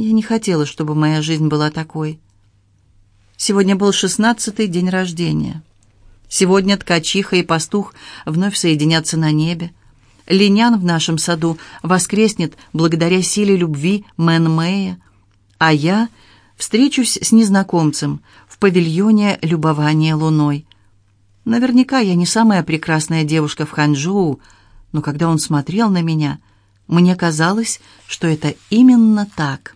Я не хотела, чтобы моя жизнь была такой. Сегодня был шестнадцатый день рождения. Сегодня ткачиха и пастух вновь соединятся на небе. Линян в нашем саду воскреснет благодаря силе любви Мэн Мэя, а я встречусь с незнакомцем в павильоне любования луной. Наверняка я не самая прекрасная девушка в Ханчжоу, но когда он смотрел на меня, мне казалось, что это именно так.